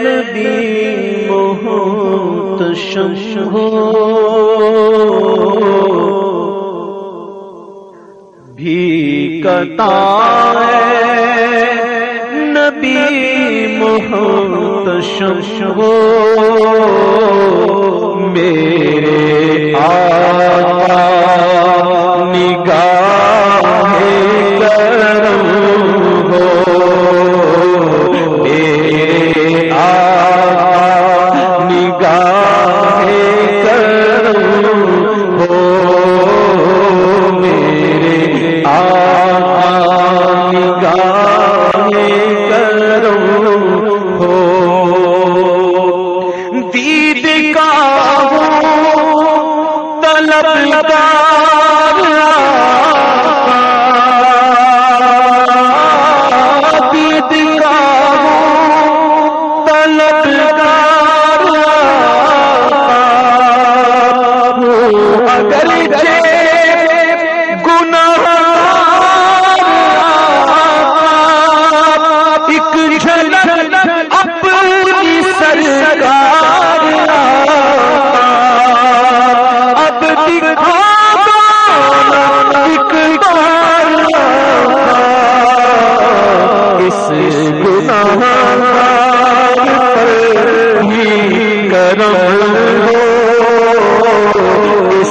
نبی بہت شم ہو۔ بھی کتا نبی بہت شم ہو۔ میرے آ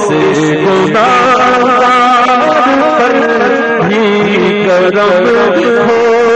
سے گنا پر بھی کرم ہو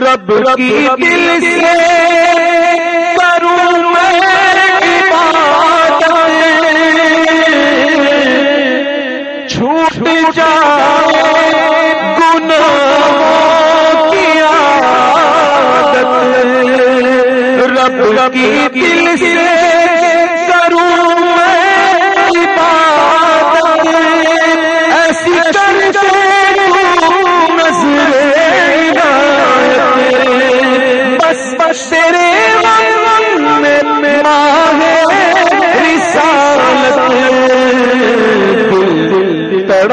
رب کی دل سے کروں چھوٹ جا گناہ کی عادت رب کی دل سے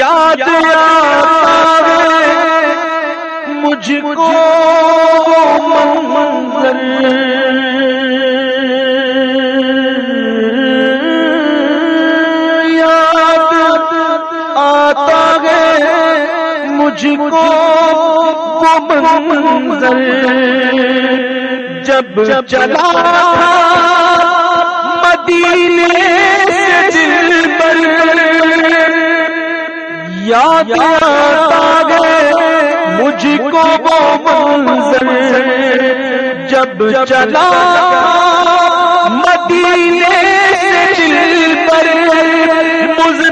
یاد مجھ کو منظر یاد آتا ہے مجھ کو منظر جب چلا مدینے یاد آتا مجھ کو وہ منظر جب چلا مدینے سے دل پر مجھ